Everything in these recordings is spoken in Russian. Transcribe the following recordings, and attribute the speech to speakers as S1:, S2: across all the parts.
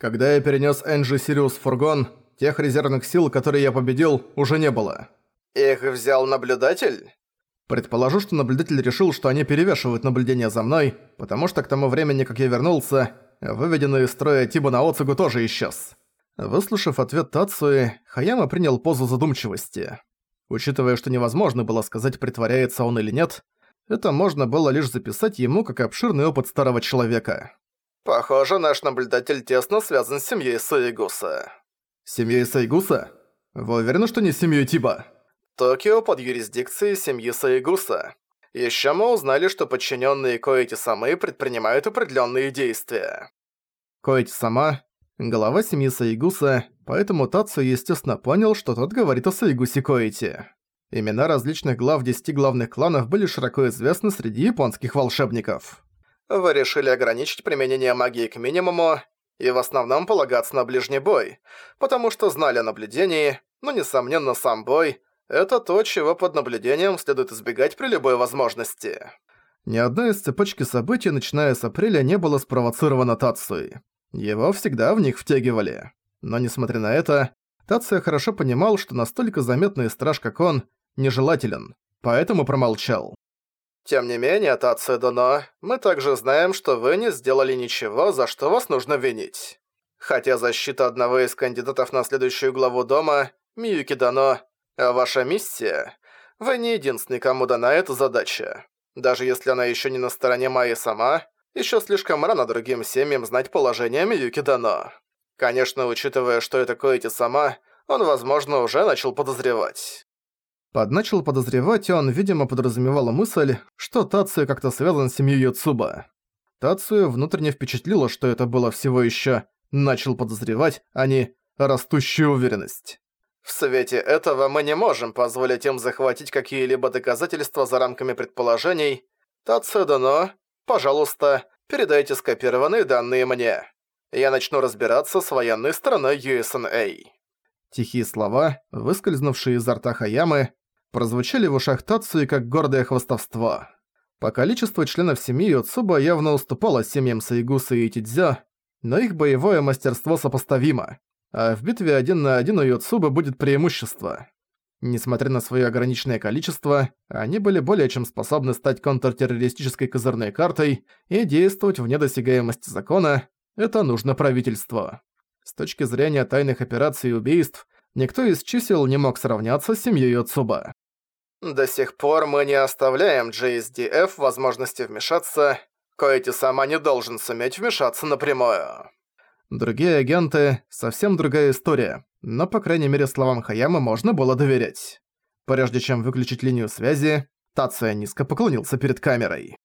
S1: Когда я перенес Энджи Сириус в фургон, тех резервных сил, которые я победил, уже не было.
S2: Их взял наблюдатель?
S1: Предположу, что наблюдатель решил, что они перевешивают наблюдение за мной, потому что к тому времени, как я вернулся, выведенный из строя Тиба Наоцугу тоже исчез. Выслушав ответ Тацуи, Хаяма принял позу задумчивости. Учитывая, что невозможно было сказать, притворяется он или нет, это можно было лишь записать ему как обширный опыт старого человека.
S2: «Похоже, наш наблюдатель тесно связан с семьей Сайгуса».
S1: «Семьей Сайгуса? Вы уверены, что не семьей Тиба?»
S2: Токио под юрисдикцией семьи Сайгуса. Ещё мы узнали, что подчиненные Коэти Самы предпринимают определенные действия.
S1: Коэти Сама – глава семьи Сайгуса, поэтому Тацу естественно понял, что тот говорит о Сайгусе Коэти. Имена различных глав десяти главных кланов были широко известны среди японских волшебников.
S2: Вы решили ограничить применение магии к минимуму и в основном полагаться на ближний бой, потому что знали о наблюдении, но, несомненно, сам бой – это то, чего под наблюдением следует избегать при любой возможности.
S1: Ни одна из цепочки событий, начиная с апреля, не была спровоцирована Тацуей. Его всегда в них втягивали. Но несмотря на это, Тация хорошо понимал, что настолько заметный страж, как он, нежелателен, поэтому промолчал.
S2: «Тем не менее, Тация Доно, мы также знаем, что вы не сделали ничего, за что вас нужно винить. Хотя защита одного из кандидатов на следующую главу дома, Миюки Дано, а ваша миссия? Вы не единственный, кому дана эта задача. Даже если она еще не на стороне Майи сама, еще слишком рано другим семьям знать положение Миюки Дано. Конечно, учитывая, что это Коэти сама, он, возможно, уже начал подозревать.
S1: Под начал подозревать он, видимо, подразумевала мысль, что Тацию как-то связан с семьей Юцуба. Тацию внутренне впечатлило, что это было всего еще «начал подозревать», а не «растущая уверенность».
S2: В свете этого мы не можем позволить им захватить какие-либо доказательства за рамками предположений. Тацедано, пожалуйста, передайте скопированные данные мне. Я начну разбираться с военной стороной USNA».
S1: Тихие слова, выскользнувшие изо рта Хаямы, прозвучали в ушах Тацуи как гордое хвастовство. По количеству членов семьи Юцуба явно уступало семьям Сайгуса и Тидзё, но их боевое мастерство сопоставимо а в битве один на один у Йоцуба будет преимущество. Несмотря на свое ограниченное количество, они были более чем способны стать контртеррористической козырной картой и действовать вне досягаемости закона, это нужно правительству. С точки зрения тайных операций и убийств, никто из чисел не мог сравняться с семьей Йоцуба.
S2: До сих пор мы не оставляем JSDF возможности вмешаться, Коэти сама не должен суметь вмешаться напрямую.
S1: Другие агенты — совсем другая история, но, по крайней мере, словам Хаяма можно было доверять. Прежде чем выключить линию связи, Тация низко поклонился перед камерой.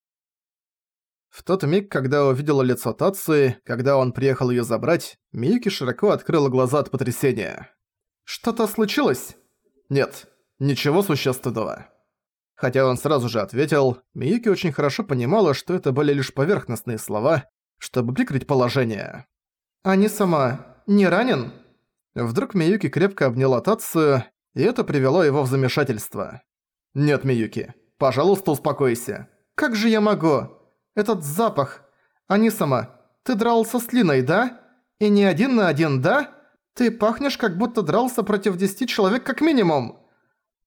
S1: В тот миг, когда увидела лицо Тации, когда он приехал её забрать, Миюки широко открыла глаза от потрясения. «Что-то случилось?» «Нет, ничего существенного». Хотя он сразу же ответил, Миюки очень хорошо понимала, что это были лишь поверхностные слова, чтобы прикрыть положение. «А не сама не ранен?» Вдруг Миюки крепко обняла Тацию, и это привело его в замешательство. «Нет, Миюки, пожалуйста, успокойся». «Как же я могу? Этот запах. А не сама. Ты дрался с Линой, да? И не один на один, да? Ты пахнешь, как будто дрался против десяти человек как минимум».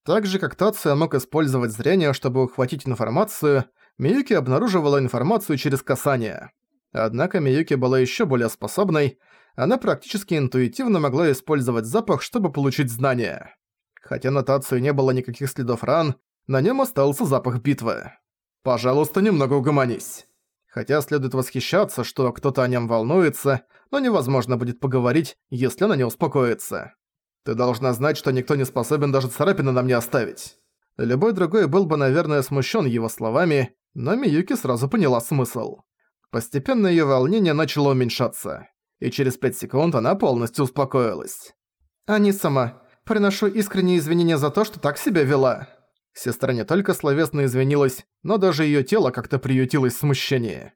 S1: Так же, как Тация мог использовать зрение, чтобы ухватить информацию, Миюки обнаруживала информацию через касание. Однако Миюки была еще более способной, она практически интуитивно могла использовать запах, чтобы получить знания. Хотя на Тацию не было никаких следов ран, на нем остался запах битвы. «Пожалуйста, немного угомонись». Хотя следует восхищаться, что кто-то о нем волнуется, но невозможно будет поговорить, если она не успокоится. Ты должна знать, что никто не способен даже царапины на мне оставить. Любой другой был бы, наверное, смущен его словами, но Миюки сразу поняла смысл. Постепенно ее волнение начало уменьшаться, и через пять секунд она полностью успокоилась. «Ани сама, приношу искренние извинения за то, что так себя вела». Сестра не только словесно извинилась, но даже ее тело как-то приютилось в смущении.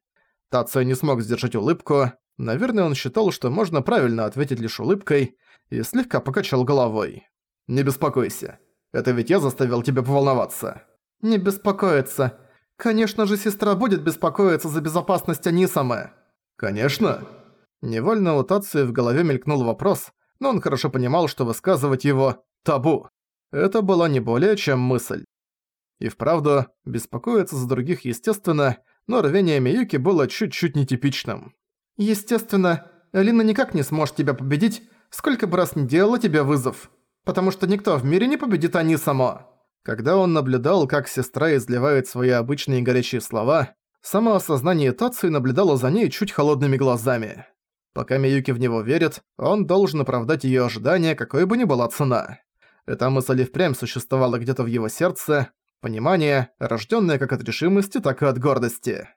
S1: Тацио не смог сдержать улыбку, наверное, он считал, что можно правильно ответить лишь улыбкой, и слегка покачал головой. «Не беспокойся, это ведь я заставил тебя поволноваться». «Не беспокоиться. Конечно же, сестра будет беспокоиться за безопасность Анисамы. Конечно. Невольно у Тации в голове мелькнул вопрос, но он хорошо понимал, что высказывать его – табу. Это была не более чем мысль. И вправду, беспокоиться за других естественно, но рвение Миюки было чуть-чуть нетипичным. «Естественно, Алина никак не сможет тебя победить, сколько бы раз не делала тебе вызов, потому что никто в мире не победит Ани само». Когда он наблюдал, как сестра изливает свои обычные горячие слова, само осознание Тацию наблюдало за ней чуть холодными глазами. Пока Миюки в него верит, он должен оправдать её ожидания, какой бы ни была цена. Эта мысль и впрямь существовала где-то в его сердце, понимание, рождённое как от решимости, так и от гордости.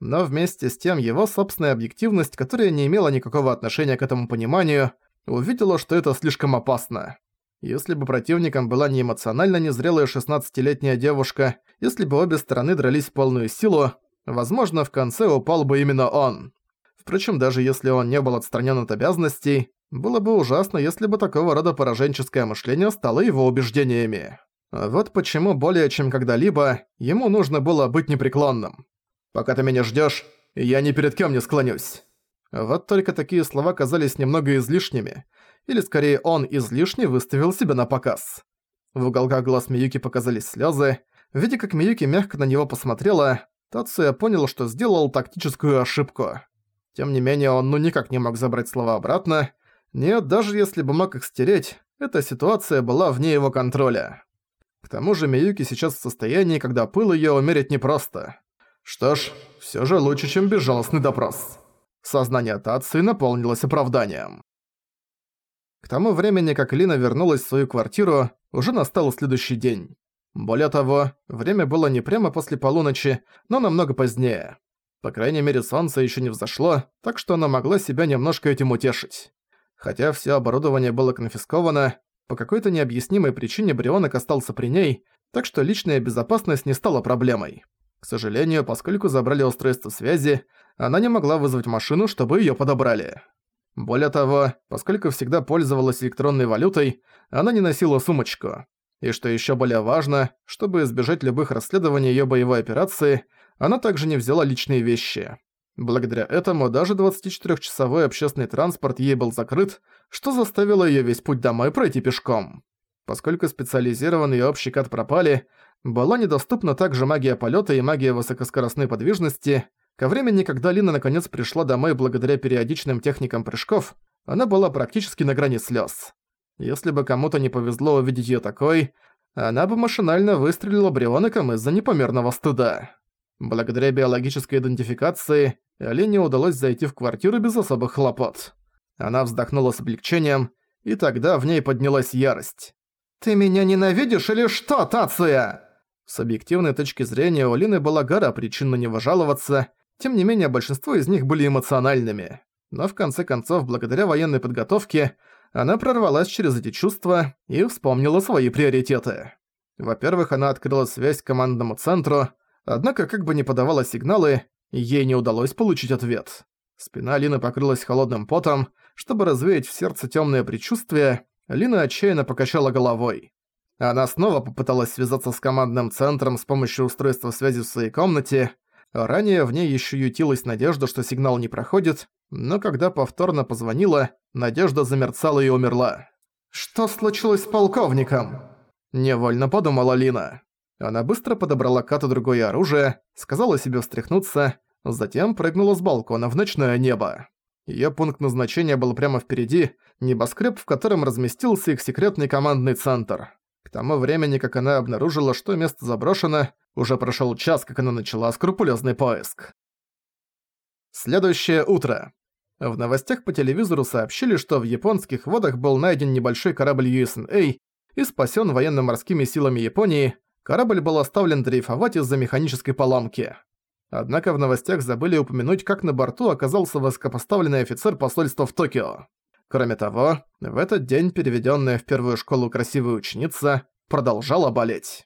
S1: Но вместе с тем его собственная объективность, которая не имела никакого отношения к этому пониманию, увидела, что это слишком опасно. Если бы противником была не эмоционально незрелая 16-летняя девушка, если бы обе стороны дрались в полную силу, возможно, в конце упал бы именно он. Впрочем, даже если он не был отстранен от обязанностей, было бы ужасно, если бы такого рода пораженческое мышление стало его убеждениями. Вот почему более чем когда-либо ему нужно было быть непреклонным. «Пока ты меня ждёшь, я ни перед кем не склонюсь». Вот только такие слова казались немного излишними, или скорее он излишне выставил себя на показ. В уголках глаз Миюки показались слёзы. Видя, как Миюки мягко на него посмотрела, Тацуя понял, что сделал тактическую ошибку. Тем не менее, он ну никак не мог забрать слова обратно. Нет, даже если бы мог их стереть, эта ситуация была вне его контроля. К тому же Миюки сейчас в состоянии, когда пыл её умерить непросто. Что ж, всё же лучше, чем безжалостный допрос. Сознание Тации наполнилось оправданием. К тому времени, как Лина вернулась в свою квартиру, уже настал следующий день. Более того, время было не прямо после полуночи, но намного позднее. По крайней мере, солнце еще не взошло, так что она могла себя немножко этим утешить. Хотя все оборудование было конфисковано, по какой-то необъяснимой причине Брионок остался при ней, так что личная безопасность не стала проблемой. К сожалению, поскольку забрали устройство связи, она не могла вызвать машину, чтобы её подобрали. Более того, поскольку всегда пользовалась электронной валютой, она не носила сумочку. И что ещё более важно, чтобы избежать любых расследований её боевой операции, она также не взяла личные вещи. Благодаря этому даже 24-часовой общественный транспорт ей был закрыт, что заставило её весь путь домой пройти пешком. Поскольку специализированный общий кат пропали, была недоступна также магия полёта и магия высокоскоростной подвижности. Ко времени, когда Лина наконец пришла домой благодаря периодичным техникам прыжков, она была практически на грани слёз. Если бы кому-то не повезло увидеть её такой, она бы машинально выстрелила бриоником из-за непомерного стыда. Благодаря биологической идентификации Алине удалось зайти в квартиру без особых хлопот. Она вздохнула с облегчением, и тогда в ней поднялась ярость. «Ты меня ненавидишь или что, Тация?» С объективной точки зрения у Лины была гора причин на него жаловаться, тем не менее большинство из них были эмоциональными. Но в конце концов, благодаря военной подготовке, она прорвалась через эти чувства и вспомнила свои приоритеты. Во-первых, она открыла связь к командному центру, Однако, как бы ни подавала сигналы, ей не удалось получить ответ. Спина Лины покрылась холодным потом. Чтобы развеять в сердце тёмное предчувствие, Лина отчаянно покачала головой. Она снова попыталась связаться с командным центром с помощью устройства связи в своей комнате. Ранее в ней ещё ютилась надежда, что сигнал не проходит, но когда повторно позвонила, надежда замерцала и умерла. «Что случилось с полковником?» Невольно подумала Лина. Она быстро подобрала Кату другое оружие, сказала себе встряхнуться, затем прыгнула с балкона в ночное небо. Её пункт назначения был прямо впереди, небоскреб, в котором разместился их секретный командный центр. К тому времени, как она обнаружила, что место заброшено, уже прошёл час, как она начала скрупулезный поиск. Следующее утро. В новостях по телевизору сообщили, что в японских водах был найден небольшой корабль USNA и спасён военно-морскими силами Японии, Корабль был оставлен дрейфовать из-за механической поломки. Однако в новостях забыли упомянуть, как на борту оказался высокопоставленный офицер посольства в Токио. Кроме того, в этот день переведенная в первую школу красивая ученица продолжала болеть.